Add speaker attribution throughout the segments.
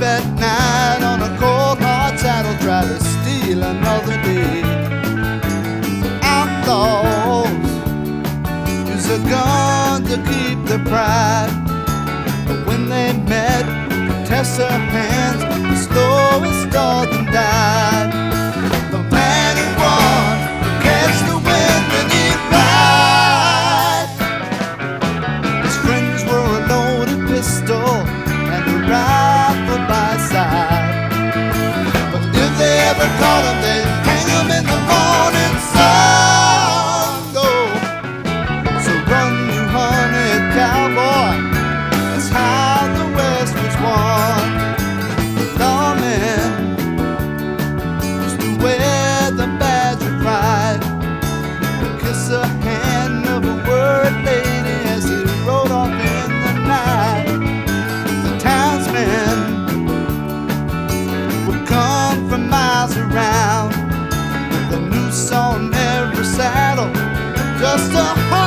Speaker 1: up at night on a cold hard saddle, try to steal another day. Outlaws use a gun to keep their pride, but when they met, Tessa hands the slowest dog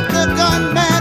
Speaker 1: the gunman.